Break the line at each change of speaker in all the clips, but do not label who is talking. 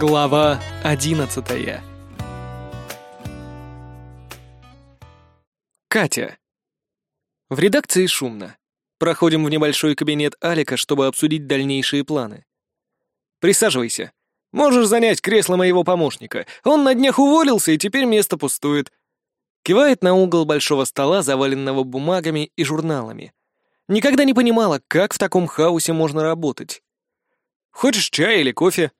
Глава одиннадцатая Катя. В редакции шумно. Проходим в небольшой кабинет Алика, чтобы обсудить дальнейшие планы. Присаживайся. Можешь занять кресло моего помощника. Он на днях уволился, и теперь место пустует. Кивает на угол большого стола, заваленного бумагами и журналами. Никогда не понимала, как в таком хаосе можно работать. Хочешь чай или кофе?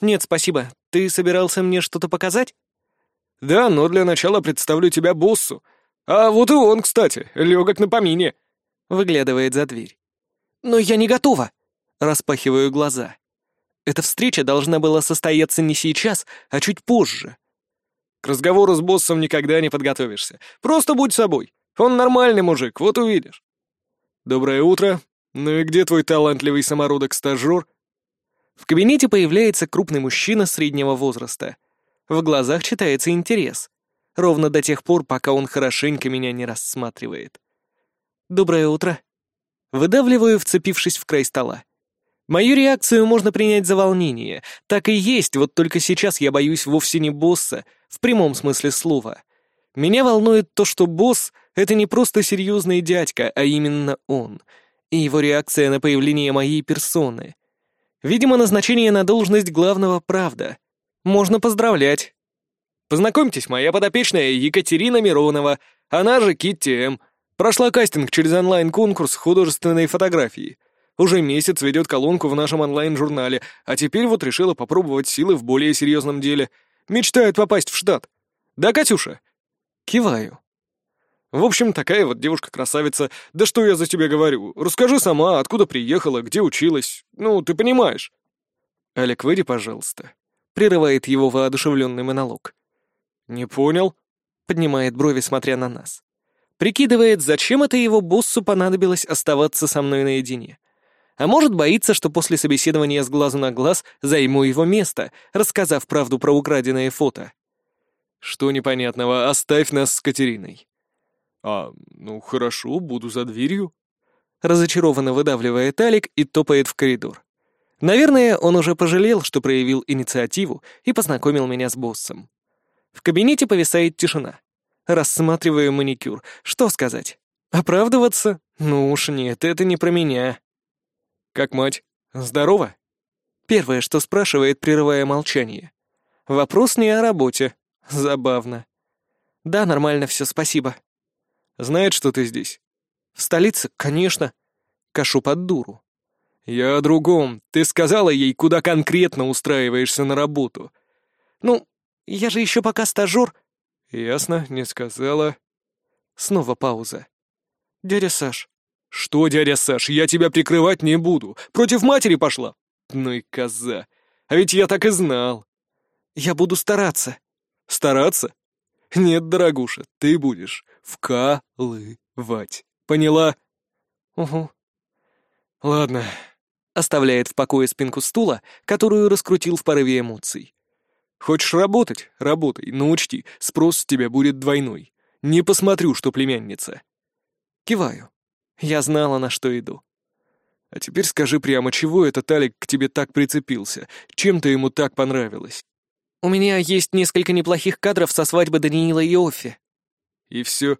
Нет, спасибо. Ты собирался мне что-то показать? Да, но для начала представлю тебя боссу. А вот и он, кстати, легок на помине. Выглядывает за дверь. Но я не готова. Распахиваю глаза. Эта встреча должна была состояться не сейчас, а чуть позже. К разговору с боссом никогда не подготовишься. Просто будь собой. Он нормальный мужик, вот увидишь. Доброе утро. Ну и где твой талантливый самородок-стажер? В кабинете появляется крупный мужчина среднего возраста. В глазах читается интерес. Ровно до тех пор, пока он хорошенько меня не рассматривает. «Доброе утро». Выдавливаю, вцепившись в край стола. Мою реакцию можно принять за волнение. Так и есть, вот только сейчас я боюсь вовсе не босса, в прямом смысле слова. Меня волнует то, что босс — это не просто серьезный дядька, а именно он. И его реакция на появление моей персоны. Видимо, назначение на должность главного правда. Можно поздравлять. Познакомьтесь, моя подопечная Екатерина Миронова, она же Китти М. Прошла кастинг через онлайн-конкурс художественной фотографии — уже месяц ведет колонку в нашем онлайн-журнале, а теперь вот решила попробовать силы в более серьезном деле. Мечтает попасть в штат. Да, Катюша?» Киваю. «В общем, такая вот девушка-красавица. Да что я за тебя говорю? Расскажи сама, откуда приехала, где училась. Ну, ты понимаешь». «Олег, выйди, пожалуйста», — прерывает его воодушевленный монолог. «Не понял», — поднимает брови, смотря на нас. Прикидывает, зачем это его боссу понадобилось оставаться со мной наедине. А может, боится, что после собеседования с глазу на глаз займу его место, рассказав правду про украденное фото. Что непонятного, оставь нас с Катериной. А, ну хорошо, буду за дверью. Разочарованно выдавливает Алик и топает в коридор. Наверное, он уже пожалел, что проявил инициативу и познакомил меня с боссом. В кабинете повисает тишина. Рассматриваю маникюр. Что сказать? Оправдываться? Ну уж нет, это не про меня. «Как мать? Здорово?» Первое, что спрашивает, прерывая молчание. Вопрос не о работе. Забавно. «Да, нормально все, спасибо». «Знает, что ты здесь?» «В столице, конечно». Кашу под дуру. «Я о другом. Ты сказала ей, куда конкретно устраиваешься на работу?» «Ну, я же еще пока стажер». «Ясно, не сказала». Снова пауза. «Дядя Саш, «Что, дядя Саш, я тебя прикрывать не буду. Против матери пошла? Ну и коза. А ведь я так и знал». «Я буду стараться». «Стараться? Нет, дорогуша, ты будешь вкалывать. Поняла?» «Угу». «Ладно». Оставляет в покое спинку стула, которую раскрутил в порыве эмоций. «Хочешь работать? Работай, но учти, спрос с тебя будет двойной. Не посмотрю, что племянница». Киваю. Я знала, на что иду. А теперь скажи прямо, чего этот Алик к тебе так прицепился? Чем ты ему так понравилась? У меня есть несколько неплохих кадров со свадьбы Даниила и Офи. И все.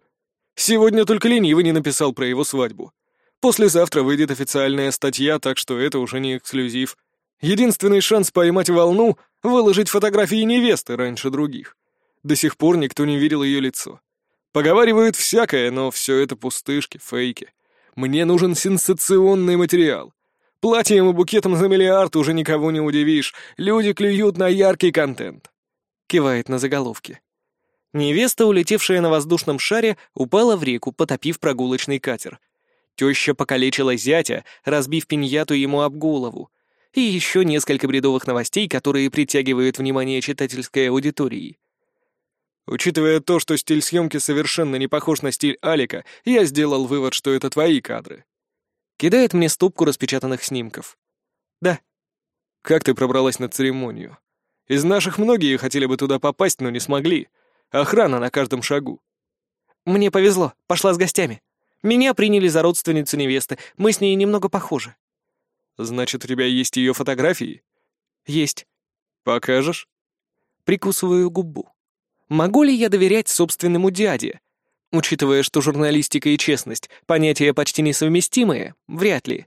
Сегодня только ленивый не написал про его свадьбу. Послезавтра выйдет официальная статья, так что это уже не эксклюзив. Единственный шанс поймать волну — выложить фотографии невесты раньше других. До сих пор никто не видел ее лицо. Поговаривают всякое, но все это пустышки, фейки. Мне нужен сенсационный материал. Платьем и букетом за миллиард уже никого не удивишь. Люди клюют на яркий контент. Кивает на заголовке. Невеста, улетевшая на воздушном шаре, упала в реку, потопив прогулочный катер. Теща покалечила зятя, разбив пиньяту ему об голову. И еще несколько бредовых новостей, которые притягивают внимание читательской аудитории. Учитывая то, что стиль съемки совершенно не похож на стиль Алика, я сделал вывод, что это твои кадры. Кидает мне стопку распечатанных снимков. Да. Как ты пробралась на церемонию? Из наших многие хотели бы туда попасть, но не смогли. Охрана на каждом шагу. Мне повезло, пошла с гостями. Меня приняли за родственницу невесты, мы с ней немного похожи. Значит, у тебя есть ее фотографии? Есть. Покажешь? Прикусываю губу. Могу ли я доверять собственному дяде? Учитывая, что журналистика и честность — понятия почти несовместимые, вряд ли.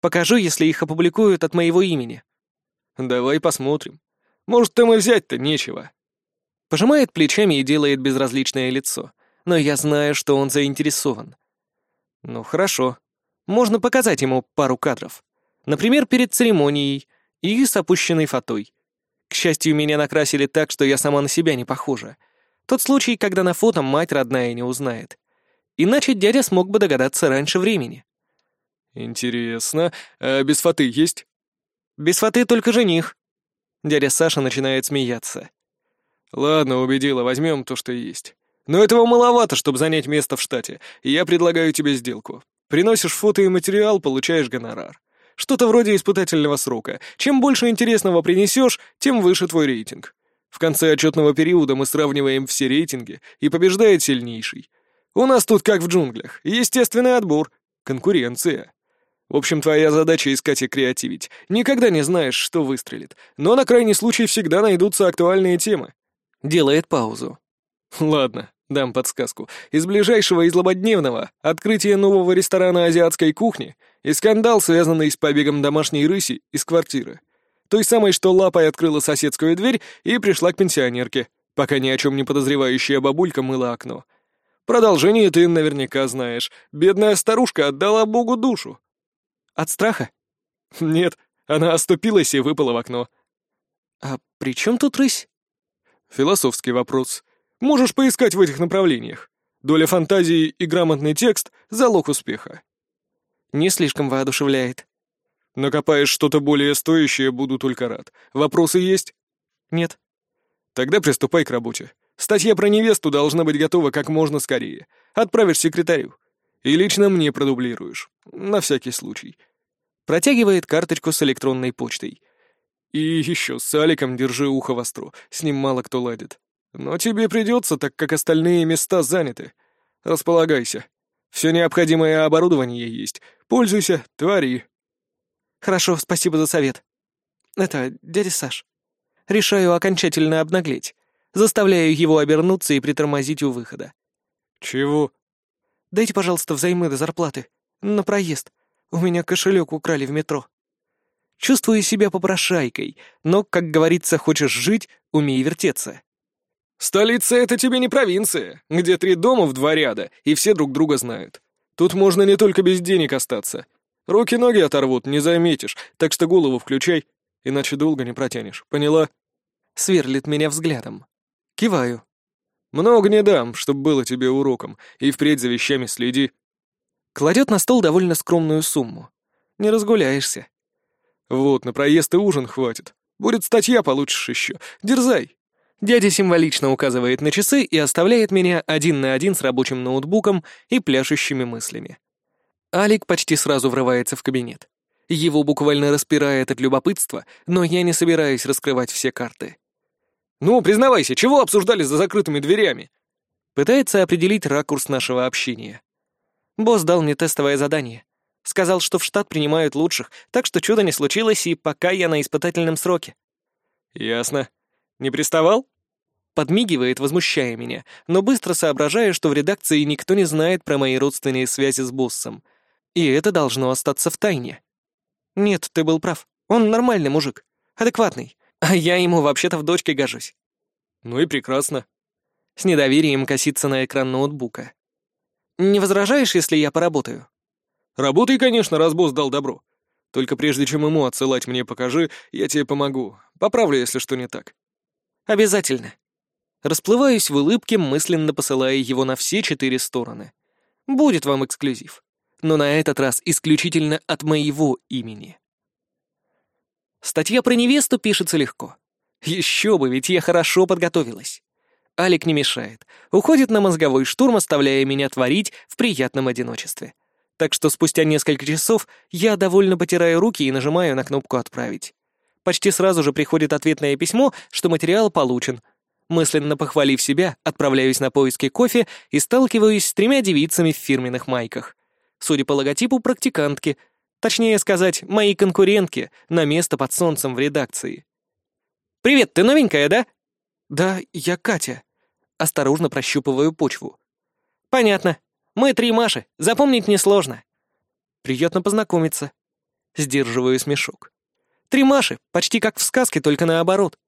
Покажу, если их опубликуют от моего имени. Давай посмотрим. Может, там и взять-то нечего. Пожимает плечами и делает безразличное лицо. Но я знаю, что он заинтересован. Ну, хорошо. Можно показать ему пару кадров. Например, перед церемонией и с опущенной фатой. К счастью, меня накрасили так, что я сама на себя не похожа. Тот случай, когда на фото мать родная не узнает. Иначе дядя смог бы догадаться раньше времени. «Интересно. А без фаты есть?» «Без фаты только жених». Дядя Саша начинает смеяться. «Ладно, убедила, возьмем то, что есть. Но этого маловато, чтобы занять место в штате, я предлагаю тебе сделку. Приносишь фото и материал, получаешь гонорар. Что-то вроде испытательного срока. Чем больше интересного принесешь, тем выше твой рейтинг. В конце отчетного периода мы сравниваем все рейтинги, и побеждает сильнейший. У нас тут как в джунглях. Естественный отбор. Конкуренция. В общем, твоя задача искать и креативить. Никогда не знаешь, что выстрелит. Но на крайний случай всегда найдутся актуальные темы. Делает паузу. Ладно, дам подсказку. Из ближайшего и злободневного открытие нового ресторана азиатской кухни и скандал, связанный с побегом домашней рыси из квартиры. Той самой, что лапой открыла соседскую дверь и пришла к пенсионерке, пока ни о чем не подозревающая бабулька мыла окно. Продолжение ты наверняка знаешь. Бедная старушка отдала Богу душу. От страха? Нет, она оступилась и выпала в окно. А при чем тут рысь? Философский вопрос. Можешь поискать в этих направлениях. Доля фантазии и грамотный текст — залог успеха. Не слишком воодушевляет. Накопаешь что-то более стоящее, буду только рад. Вопросы есть? Нет. Тогда приступай к работе. Статья про невесту должна быть готова как можно скорее. Отправишь секретарю. И лично мне продублируешь. На всякий случай. Протягивает карточку с электронной почтой. И еще с Аликом держи ухо востро. С ним мало кто ладит. Но тебе придется, так как остальные места заняты. Располагайся. Все необходимое оборудование есть. Пользуйся, твори. Хорошо, спасибо за совет. Это, дядя Саш. Решаю окончательно обнаглеть. Заставляю его обернуться и притормозить у выхода. Чего? Дайте, пожалуйста, взаймы до зарплаты. На проезд. У меня кошелек украли в метро. Чувствую себя попрошайкой, но, как говорится, хочешь жить, умей вертеться. «Столица — это тебе не провинция, где три дома в два ряда, и все друг друга знают. Тут можно не только без денег остаться. Руки-ноги оторвут, не заметишь, так что голову включай, иначе долго не протянешь, поняла?» Сверлит меня взглядом. Киваю. «Много не дам, чтоб было тебе уроком, и впредь за вещами следи». Кладет на стол довольно скромную сумму. Не разгуляешься. «Вот, на проезд и ужин хватит. Будет статья, получишь еще. Дерзай!» Дядя символично указывает на часы и оставляет меня один на один с рабочим ноутбуком и пляшущими мыслями. Алик почти сразу врывается в кабинет. Его буквально распирает от любопытства, но я не собираюсь раскрывать все карты. «Ну, признавайся, чего обсуждали за закрытыми дверями?» Пытается определить ракурс нашего общения. Босс дал мне тестовое задание. Сказал, что в штат принимают лучших, так что чудо не случилось, и пока я на испытательном сроке. «Ясно. Не приставал?» Подмигивает, возмущая меня, но быстро соображая, что в редакции никто не знает про мои родственные связи с боссом. И это должно остаться в тайне. «Нет, ты был прав. Он нормальный мужик. Адекватный. А я ему вообще-то в дочке гожусь». «Ну и прекрасно». С недоверием косится на экран ноутбука. «Не возражаешь, если я поработаю?» «Работай, конечно, раз босс дал добро. Только прежде чем ему отсылать мне покажи, я тебе помогу. Поправлю, если что не так». «Обязательно». Расплываюсь в улыбке, мысленно посылая его на все четыре стороны. «Будет вам эксклюзив. Но на этот раз исключительно от моего имени». Статья про невесту пишется легко. Еще бы, ведь я хорошо подготовилась. Алик не мешает. Уходит на мозговой штурм, оставляя меня творить в приятном одиночестве. Так что спустя несколько часов я довольно потираю руки и нажимаю на кнопку «Отправить». Почти сразу же приходит ответное письмо, что материал получен. Мысленно похвалив себя, отправляюсь на поиски кофе и сталкиваюсь с тремя девицами в фирменных майках. Судя по логотипу, практикантки. Точнее сказать, мои конкурентки на место под солнцем в редакции. «Привет, ты новенькая, да?» «Да, я Катя». Осторожно прощупываю почву. «Понятно. Мы три Маши, запомнить несложно». «Приятно познакомиться». Сдерживаю смешок. «Три Маши, почти как в сказке, только наоборот.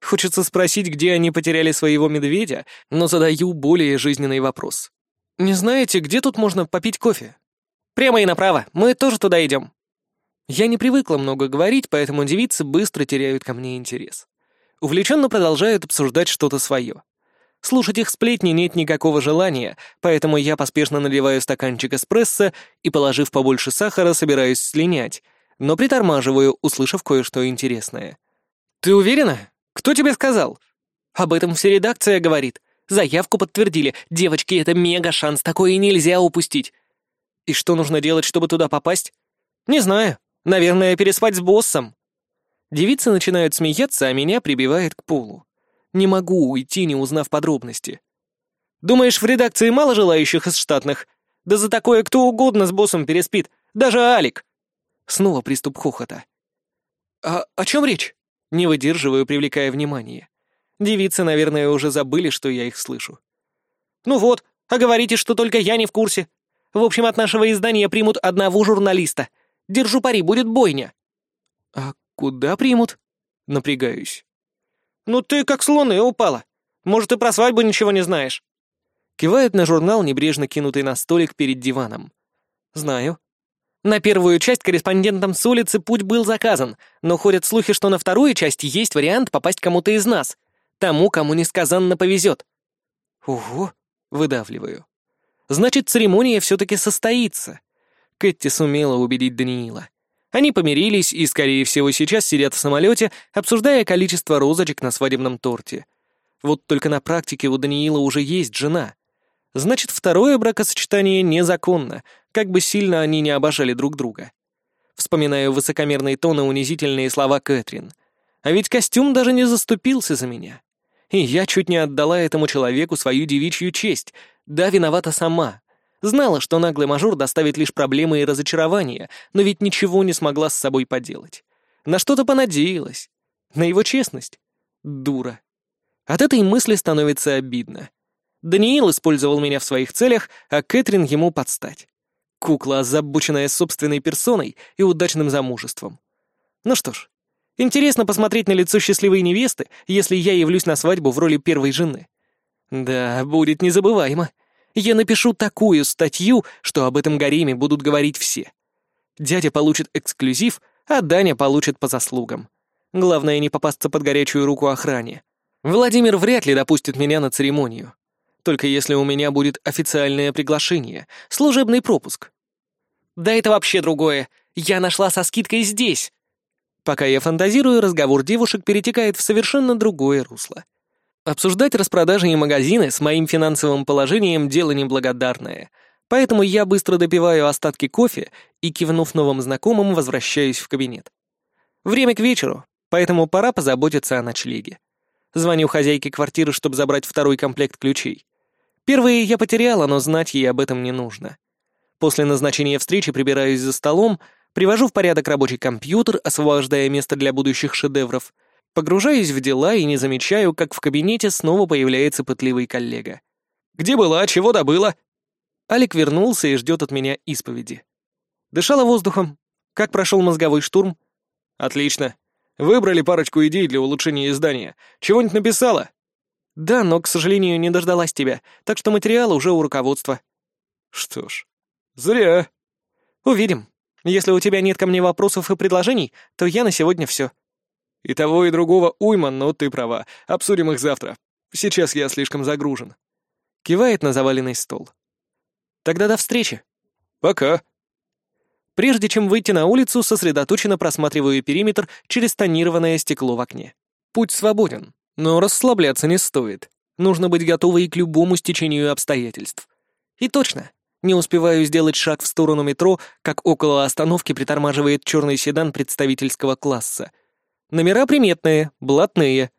Хочется спросить, где они потеряли своего медведя, но задаю более жизненный вопрос. «Не знаете, где тут можно попить кофе?» «Прямо и направо, мы тоже туда идем». Я не привыкла много говорить, поэтому девицы быстро теряют ко мне интерес. Увлеченно продолжают обсуждать что-то свое. Слушать их сплетни нет никакого желания, поэтому я поспешно наливаю стаканчик эспрессо и, положив побольше сахара, собираюсь слинять, но притормаживаю, услышав кое-что интересное. «Ты уверена? Кто тебе сказал?» «Об этом вся редакция говорит. Заявку подтвердили. Девочки, это мега-шанс, такое нельзя упустить». «И что нужно делать, чтобы туда попасть?» «Не знаю. Наверное, переспать с боссом». Девицы начинают смеяться, а меня прибивает к полу. Не могу уйти, не узнав подробности. «Думаешь, в редакции мало желающих из штатных? Да за такое кто угодно с боссом переспит, даже Алик!» Снова приступ хохота. «А о чем речь?» Не выдерживаю, привлекая внимание. Девицы, наверное, уже забыли, что я их слышу. «Ну вот, а говорите, что только я не в курсе. В общем, от нашего издания примут одного журналиста. Держу пари, будет бойня». «А куда примут?» Напрягаюсь. «Ну ты как с луны упала. Может, и про свадьбу ничего не знаешь?» Кивает на журнал, небрежно кинутый на столик перед диваном. «Знаю. На первую часть корреспондентам с улицы путь был заказан, но ходят слухи, что на вторую часть есть вариант попасть кому-то из нас. Тому, кому несказанно повезет. Ого, выдавливаю. Значит, церемония все-таки состоится. Кэти сумела убедить Даниила. Они помирились и, скорее всего, сейчас сидят в самолете, обсуждая количество розочек на свадебном торте. Вот только на практике у Даниила уже есть жена. Значит, второе бракосочетание незаконно, как бы сильно они не обожали друг друга. Вспоминаю высокомерные тоны унизительные слова Кэтрин. А ведь костюм даже не заступился за меня. И я чуть не отдала этому человеку свою девичью честь. Да, виновата сама. Знала, что наглый мажор доставит лишь проблемы и разочарования, но ведь ничего не смогла с собой поделать. На что-то понадеялась. На его честность. Дура. От этой мысли становится обидно. Даниил использовал меня в своих целях, а Кэтрин ему подстать. Кукла, озабоченная собственной персоной и удачным замужеством. Ну что ж, интересно посмотреть на лицо счастливой невесты, если я явлюсь на свадьбу в роли первой жены. Да, будет незабываемо. Я напишу такую статью, что об этом гареме будут говорить все. Дядя получит эксклюзив, а Даня получит по заслугам. Главное не попасться под горячую руку охране. Владимир вряд ли допустит меня на церемонию только если у меня будет официальное приглашение, служебный пропуск. Да это вообще другое. Я нашла со скидкой здесь. Пока я фантазирую, разговор девушек перетекает в совершенно другое русло. Обсуждать распродажи и магазины с моим финансовым положением дело неблагодарное, поэтому я быстро допиваю остатки кофе и, кивнув новым знакомым, возвращаюсь в кабинет. Время к вечеру, поэтому пора позаботиться о ночлеге. Звоню хозяйке квартиры, чтобы забрать второй комплект ключей. Первые я потеряла, но знать ей об этом не нужно. После назначения встречи прибираюсь за столом, привожу в порядок рабочий компьютер, освобождая место для будущих шедевров, погружаюсь в дела и не замечаю, как в кабинете снова появляется пытливый коллега. «Где была? Чего добыла?» Алик вернулся и ждет от меня исповеди. Дышала воздухом. Как прошел мозговой штурм? Отлично. Выбрали парочку идей для улучшения издания. Чего-нибудь написала? «Да, но, к сожалению, не дождалась тебя, так что материал уже у руководства». «Что ж, зря». «Увидим. Если у тебя нет ко мне вопросов и предложений, то я на сегодня все». «И того, и другого уйма, но ты права. Обсудим их завтра. Сейчас я слишком загружен». Кивает на заваленный стол. «Тогда до встречи». «Пока». Прежде чем выйти на улицу, сосредоточенно просматриваю периметр через тонированное стекло в окне. Путь свободен. Но расслабляться не стоит. Нужно быть готовой к любому стечению обстоятельств. И точно. Не успеваю сделать шаг в сторону метро, как около остановки притормаживает черный седан представительского класса. Номера приметные, блатные.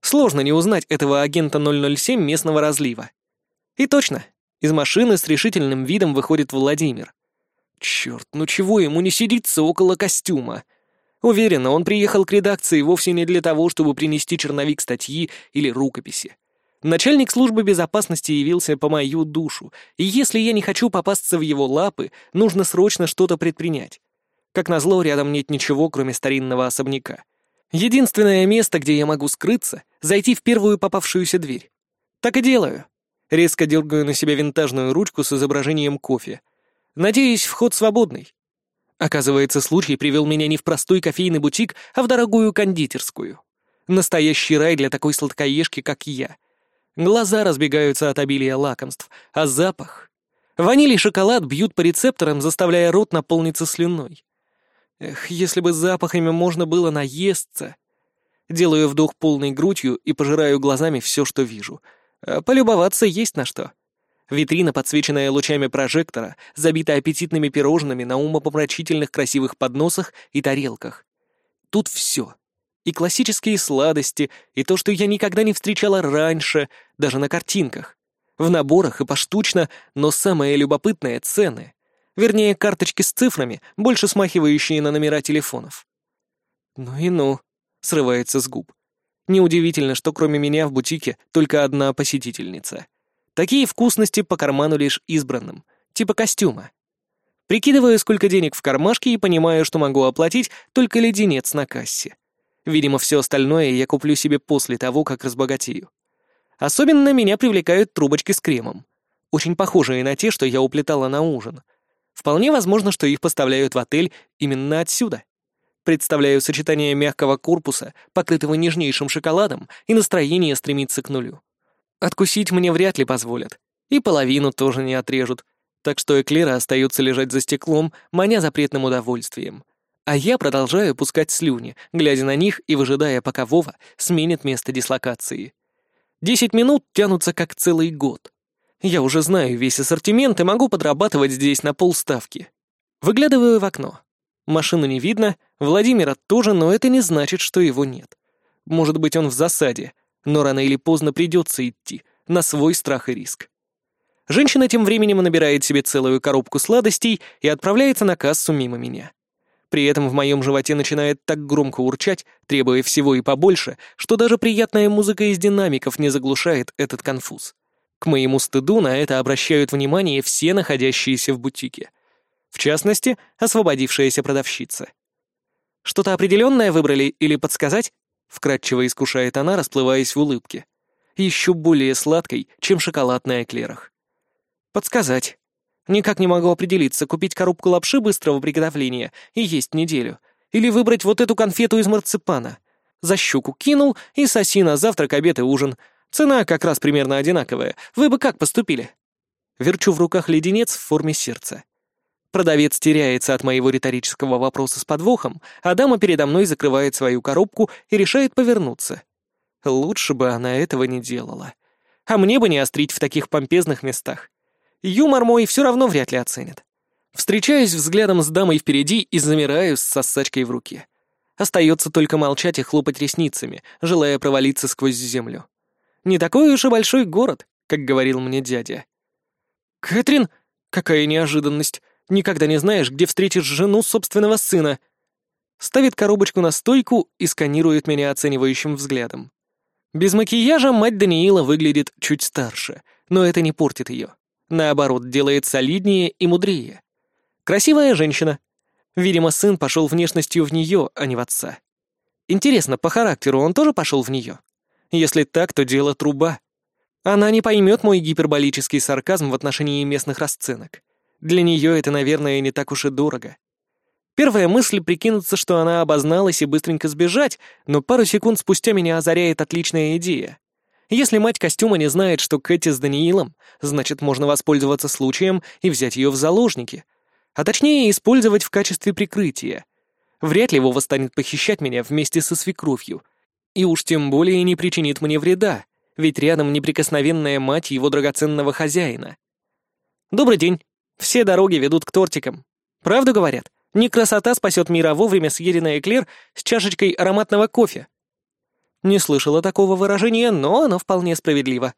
Сложно не узнать этого агента 007 местного разлива. И точно. Из машины с решительным видом выходит Владимир. Черт, ну чего ему не сидится около костюма? Уверена, он приехал к редакции вовсе не для того, чтобы принести черновик статьи или рукописи. Начальник службы безопасности явился по мою душу, и если я не хочу попасться в его лапы, нужно срочно что-то предпринять. Как назло, рядом нет ничего, кроме старинного особняка. Единственное место, где я могу скрыться — зайти в первую попавшуюся дверь. Так и делаю. Резко дергаю на себя винтажную ручку с изображением кофе. Надеюсь, вход свободный. Оказывается, случай привел меня не в простой кофейный бутик, а в дорогую кондитерскую. Настоящий рай для такой сладкоежки, как я. Глаза разбегаются от обилия лакомств, а запах... Ваниль и шоколад бьют по рецепторам, заставляя рот наполниться слюной. Эх, если бы запахами можно было наесться. Делаю вдох полной грудью и пожираю глазами все, что вижу. А полюбоваться есть на что. Витрина, подсвеченная лучами прожектора, забита аппетитными пирожными на умопомрачительных красивых подносах и тарелках. Тут все. И классические сладости, и то, что я никогда не встречала раньше, даже на картинках. В наборах и поштучно, но самое любопытное — цены. Вернее, карточки с цифрами, больше смахивающие на номера телефонов. «Ну и ну», — срывается с губ. Неудивительно, что кроме меня в бутике только одна посетительница. Такие вкусности по карману лишь избранным, типа костюма. Прикидываю, сколько денег в кармашке и понимаю, что могу оплатить только леденец на кассе. Видимо, все остальное я куплю себе после того, как разбогатею. Особенно меня привлекают трубочки с кремом. Очень похожие на те, что я уплетала на ужин. Вполне возможно, что их поставляют в отель именно отсюда. Представляю сочетание мягкого корпуса, покрытого нежнейшим шоколадом, и настроение стремится к нулю. Откусить мне вряд ли позволят. И половину тоже не отрежут. Так что эклеры остаются лежать за стеклом, маня запретным удовольствием. А я продолжаю пускать слюни, глядя на них и выжидая, пока Вова сменит место дислокации. Десять минут тянутся как целый год. Я уже знаю весь ассортимент и могу подрабатывать здесь на полставки. Выглядываю в окно. Машину не видно, Владимира тоже, но это не значит, что его нет. Может быть, он в засаде, но рано или поздно придется идти, на свой страх и риск. Женщина тем временем набирает себе целую коробку сладостей и отправляется на кассу мимо меня. При этом в моем животе начинает так громко урчать, требуя всего и побольше, что даже приятная музыка из динамиков не заглушает этот конфуз. К моему стыду на это обращают внимание все находящиеся в бутике. В частности, освободившаяся продавщица. Что-то определенное выбрали или подсказать? Вкратчиво искушает она, расплываясь в улыбке. Еще более сладкой, чем шоколад на. Подсказать. Никак не могу определиться, купить коробку лапши быстрого приготовления и есть неделю. Или выбрать вот эту конфету из марципана. За щуку кинул и соси на завтрак, обед и ужин. Цена как раз примерно одинаковая. Вы бы как поступили? Верчу в руках леденец в форме сердца. Продавец теряется от моего риторического вопроса с подвохом, а дама передо мной закрывает свою коробку и решает повернуться. Лучше бы она этого не делала. А мне бы не острить в таких помпезных местах. Юмор мой все равно вряд ли оценят. Встречаюсь взглядом с дамой впереди и замираю с сосачкой в руке. Остается только молчать и хлопать ресницами, желая провалиться сквозь землю. Не такой уж и большой город, как говорил мне дядя. «Кэтрин, какая неожиданность! Никогда не знаешь, где встретишь жену собственного сына. Ставит коробочку на стойку и сканирует меня оценивающим взглядом. Без макияжа мать Даниила выглядит чуть старше, но это не портит ее. Наоборот, делает солиднее и мудрее. Красивая женщина. Видимо, сын пошел внешностью в нее, а не в отца. Интересно, по характеру он тоже пошел в нее? Если так, то дело труба. Она не поймет мой гиперболический сарказм в отношении местных расценок. Для нее это, наверное, не так уж и дорого. Первая мысль прикинуться, что она обозналась и быстренько сбежать, но пару секунд спустя меня озаряет отличная идея. Если мать костюма не знает, что Кэти с Даниилом, значит, можно воспользоваться случаем и взять ее в заложники. А точнее, использовать в качестве прикрытия. Вряд ли Вова станет похищать меня вместе со свекровью. И уж тем более не причинит мне вреда, ведь рядом неприкосновенная мать его драгоценного хозяина. «Добрый день», все дороги ведут к тортикам. Правду говорят? Не красота спасет мир, а вовремя съеденный эклер с чашечкой ароматного кофе. Не слышала такого выражения, но оно вполне справедливо.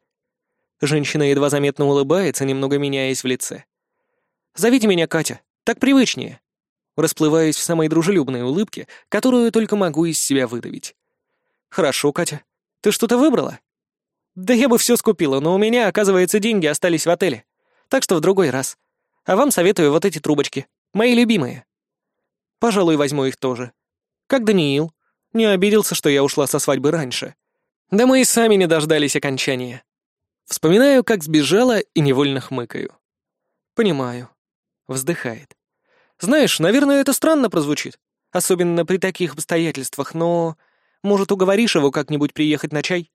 Женщина едва заметно улыбается, немного меняясь в лице. «Зовите меня Катя, так привычнее». Расплываюсь в самой дружелюбной улыбке, которую только могу из себя выдавить. «Хорошо, Катя. Ты что-то выбрала?» «Да я бы все скупила, но у меня, оказывается, деньги остались в отеле. Так что в другой раз. А вам советую вот эти трубочки. Мои любимые». «Пожалуй, возьму их тоже. Как Даниил. Не обиделся, что я ушла со свадьбы раньше. Да мы и сами не дождались окончания. Вспоминаю, как сбежала, и невольно хмыкаю. Понимаю. Вздыхает. Знаешь, наверное, это странно прозвучит. Особенно при таких обстоятельствах, но... Может, уговоришь его как-нибудь приехать на чай?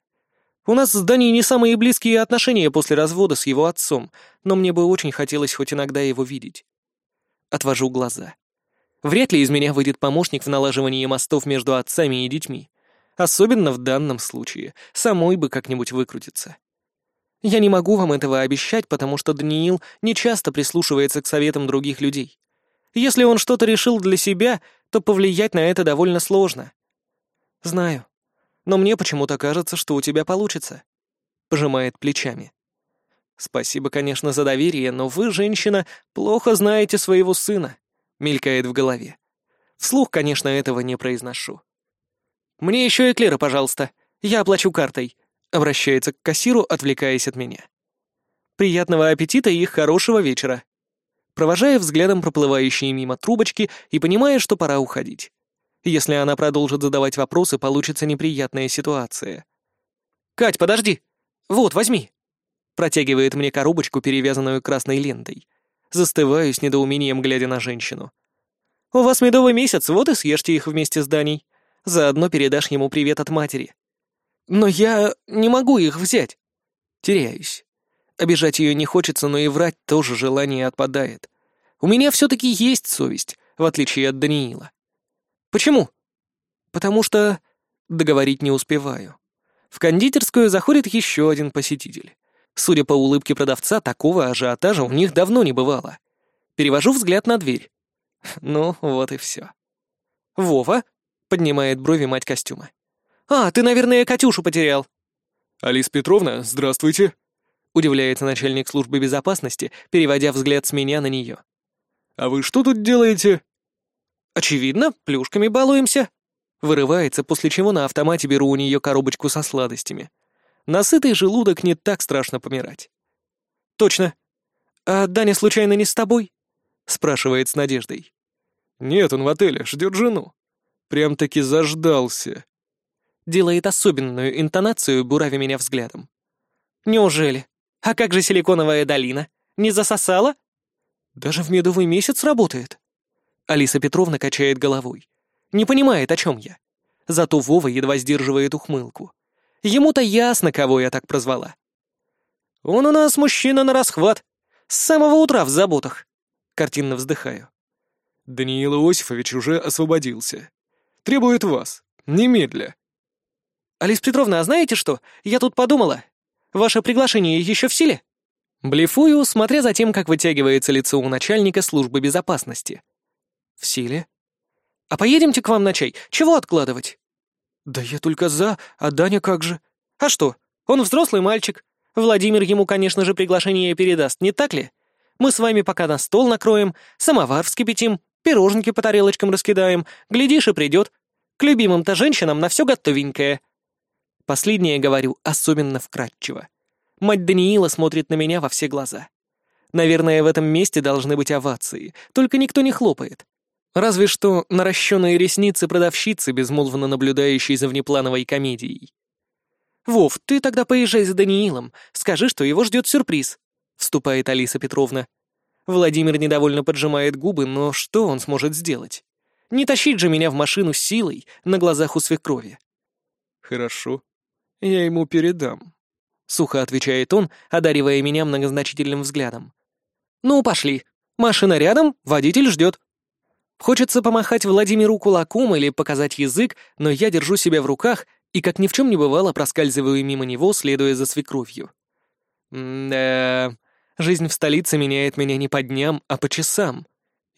У нас с Даней не самые близкие отношения после развода с его отцом, но мне бы очень хотелось хоть иногда его видеть. Отвожу глаза. Вряд ли из меня выйдет помощник в налаживании мостов между отцами и детьми. Особенно в данном случае. Самой бы как-нибудь выкрутиться. Я не могу вам этого обещать, потому что Даниил не часто прислушивается к советам других людей. Если он что-то решил для себя, то повлиять на это довольно сложно. Знаю. Но мне почему-то кажется, что у тебя получится. Пожимает плечами. Спасибо, конечно, за доверие, но вы, женщина, плохо знаете своего сына мелькает в голове. Вслух, конечно, этого не произношу. «Мне еще эклеры, пожалуйста. Я оплачу картой», — обращается к кассиру, отвлекаясь от меня. «Приятного аппетита и хорошего вечера». Провожая взглядом проплывающие мимо трубочки и понимая, что пора уходить. Если она продолжит задавать вопросы, получится неприятная ситуация. «Кать, подожди! Вот, возьми!» Протягивает мне коробочку, перевязанную красной лентой. Застываю с недоумением, глядя на женщину. «У вас медовый месяц, вот и съешьте их вместе с Даней. Заодно передашь ему привет от матери». «Но я не могу их взять». Теряюсь. Обижать ее не хочется, но и врать тоже желание отпадает. У меня все-таки есть совесть, в отличие от Даниила. «Почему?» «Потому что...» Договорить не успеваю. В кондитерскую заходит еще один посетитель. Судя по улыбке продавца, такого ажиотажа у них давно не бывало. Перевожу взгляд на дверь. Ну, вот и все. «Вова?» — поднимает брови мать костюма. «А, ты, наверное, Катюшу потерял».
«Алис Петровна, здравствуйте», — удивляется начальник службы безопасности, переводя взгляд с меня на нее. «А вы что тут делаете?»
«Очевидно, плюшками балуемся». Вырывается, после чего на автомате беру у нее коробочку со сладостями. На сытый желудок не так страшно помирать. «Точно. А Даня случайно не с тобой?» — спрашивает с надеждой.
«Нет, он в отеле, ждет жену. Прям-таки заждался».
Делает особенную интонацию, буравя меня взглядом. «Неужели? А как же силиконовая долина? Не засосала?» «Даже в медовый месяц работает». Алиса Петровна качает головой. Не понимает, о чем я. Зато Вова едва сдерживает ухмылку. Ему-то ясно, кого я так прозвала. Он у нас мужчина на расхват. С самого утра в заботах. Картинно вздыхаю.
Даниил Иосифович уже освободился. Требует вас. Немедля.
Алис Петровна, а знаете что? Я тут подумала. Ваше приглашение еще в силе? Блефую, смотря за тем, как вытягивается лицо у начальника службы безопасности. В силе? А поедемте к вам на чай. Чего откладывать? «Да я только за, а Даня как же?» «А что? Он взрослый мальчик. Владимир ему, конечно же, приглашение передаст, не так ли? Мы с вами пока на стол накроем, самовар вскипятим, пироженки по тарелочкам раскидаем, глядишь и придет. К любимым-то женщинам на все готовенькое». Последнее говорю особенно вкратчиво. Мать Даниила смотрит на меня во все глаза. Наверное, в этом месте должны быть овации, только никто не хлопает. Разве что наращенные ресницы продавщицы, безмолвно наблюдающей за внеплановой комедией. «Вов, ты тогда поезжай за Даниилом, скажи, что его ждет сюрприз», — вступает Алиса Петровна. Владимир недовольно поджимает губы, но что он сможет сделать? Не тащить же меня в машину силой на глазах у свекрови.
«Хорошо, я ему передам», — сухо отвечает он,
одаривая меня многозначительным взглядом. «Ну, пошли. Машина рядом, водитель ждет». Хочется помахать Владимиру кулаком или показать язык, но я держу себя в руках и, как ни в чем не бывало, проскальзываю мимо него, следуя за свекровью. Да, жизнь в столице меняет меня не по дням, а по часам.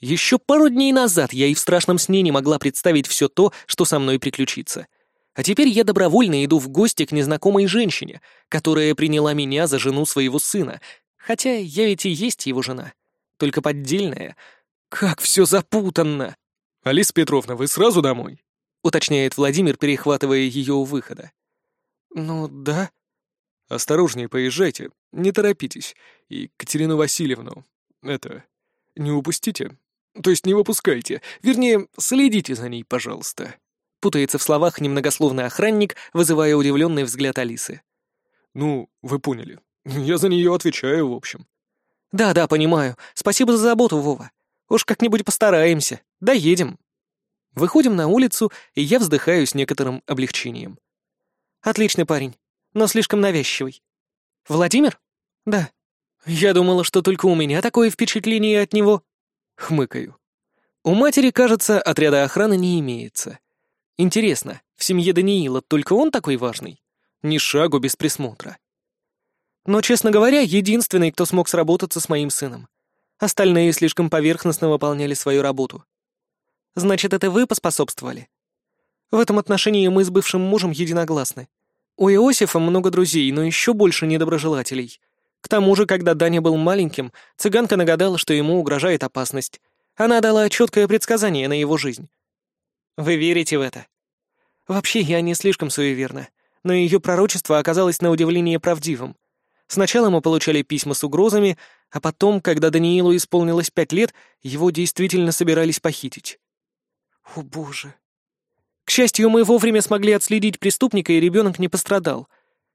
Еще пару дней назад я и в страшном сне не могла представить все то, что со мной приключится. А теперь я добровольно иду в гости к незнакомой женщине, которая приняла меня за жену своего сына, хотя я ведь и есть его жена, только поддельная — Как все запутанно!
«Алиса Петровна, вы сразу домой?»
— уточняет Владимир, перехватывая ее у выхода.
«Ну, да». «Осторожнее поезжайте, не торопитесь. И Катерину Васильевну, это, не упустите. То есть не выпускайте. Вернее, следите за ней, пожалуйста».
Путается в словах немногословный охранник, вызывая удивленный взгляд Алисы.
«Ну, вы поняли. Я за нее отвечаю, в общем».
«Да-да, понимаю. Спасибо за заботу, Вова. Уж как-нибудь постараемся. Доедем». Выходим на улицу, и я вздыхаю с некоторым облегчением. «Отличный парень, но слишком навязчивый». «Владимир?» «Да». «Я думала, что только у меня такое впечатление от него». Хмыкаю. У матери, кажется, отряда охраны не имеется. Интересно, в семье Даниила только он такой важный? Ни шагу без присмотра. Но, честно говоря, единственный, кто смог сработаться с моим сыном. Остальные слишком поверхностно выполняли свою работу. Значит, это вы поспособствовали? В этом отношении мы с бывшим мужем единогласны. У Иосифа много друзей, но еще больше недоброжелателей. К тому же, когда Даня был маленьким, цыганка нагадала, что ему угрожает опасность. Она дала четкое предсказание на его жизнь. Вы верите в это? Вообще, я не слишком суеверна, но ее пророчество оказалось на удивление правдивым. Сначала мы получали письма с угрозами, а потом, когда Даниилу исполнилось пять лет, его действительно собирались похитить. О боже. К счастью, мы вовремя смогли отследить преступника, и ребенок не пострадал.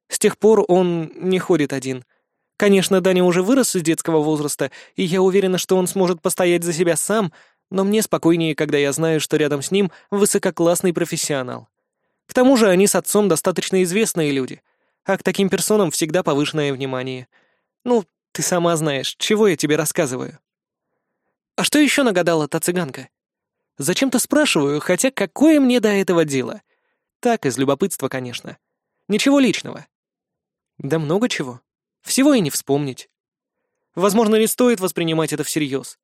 С тех пор он не ходит один. Конечно, Даня уже вырос из детского возраста, и я уверена, что он сможет постоять за себя сам, но мне спокойнее, когда я знаю, что рядом с ним высококлассный профессионал. К тому же они с отцом достаточно известные люди, а к таким персонам всегда повышенное внимание. Ну, ты сама знаешь, чего я тебе рассказываю. А что еще нагадала та цыганка? Зачем-то спрашиваю, хотя какое мне до этого дело? Так, из любопытства, конечно. Ничего личного. Да много чего. Всего и не вспомнить. Возможно, не стоит воспринимать это всерьез.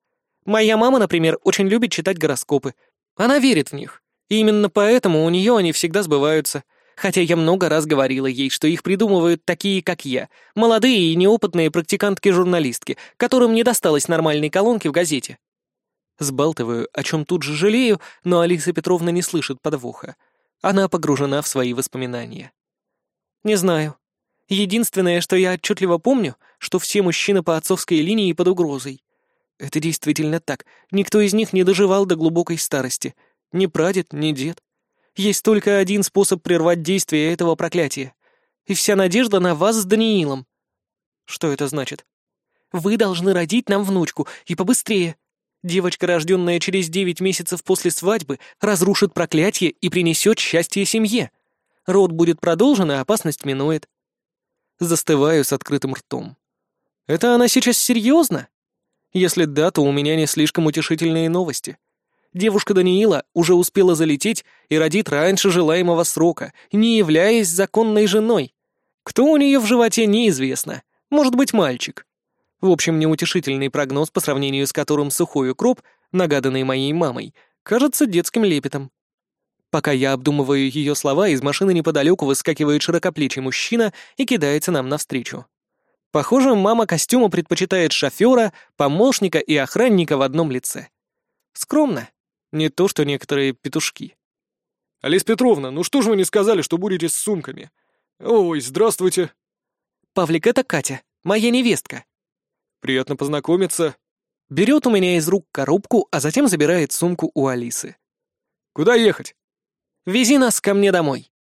Моя мама, например, очень любит читать гороскопы. Она верит в них. И именно поэтому у нее они всегда сбываются — хотя я много раз говорила ей, что их придумывают такие, как я, молодые и неопытные практикантки-журналистки, которым не досталось нормальной колонки в газете. Сбалтываю, о чем тут же жалею, но Алиса Петровна не слышит подвоха. Она погружена в свои воспоминания. Не знаю. Единственное, что я отчетливо помню, что все мужчины по отцовской линии под угрозой. Это действительно так. Никто из них не доживал до глубокой старости. Ни прадед, ни дед. Есть только один способ прервать действие этого проклятия. И вся надежда на вас с Даниилом. Что это значит? Вы должны родить нам внучку, и побыстрее. Девочка, рожденная через девять месяцев после свадьбы, разрушит проклятие и принесет счастье семье. Род будет продолжен, и опасность минует. Застываю с открытым ртом. Это она сейчас серьезно? Если да, то у меня не слишком утешительные новости. Девушка Даниила уже успела залететь и родит раньше желаемого срока, не являясь законной женой. Кто у нее в животе, неизвестно. Может быть, мальчик. В общем, неутешительный прогноз, по сравнению с которым сухой укроп, нагаданный моей мамой, кажется детским лепетом. Пока я обдумываю ее слова, из машины неподалеку выскакивает широкоплечий мужчина и кидается нам навстречу. Похоже, мама костюма предпочитает шофера, помощника и охранника в одном лице. Скромно. Не то, что некоторые петушки.
«Алис Петровна, ну что же вы не сказали, что будете с сумками? Ой, здравствуйте!»
«Павлик, это Катя, моя невестка».
«Приятно познакомиться».
Берет у меня из рук коробку, а затем забирает сумку у Алисы.
«Куда ехать?»
«Вези нас ко мне домой».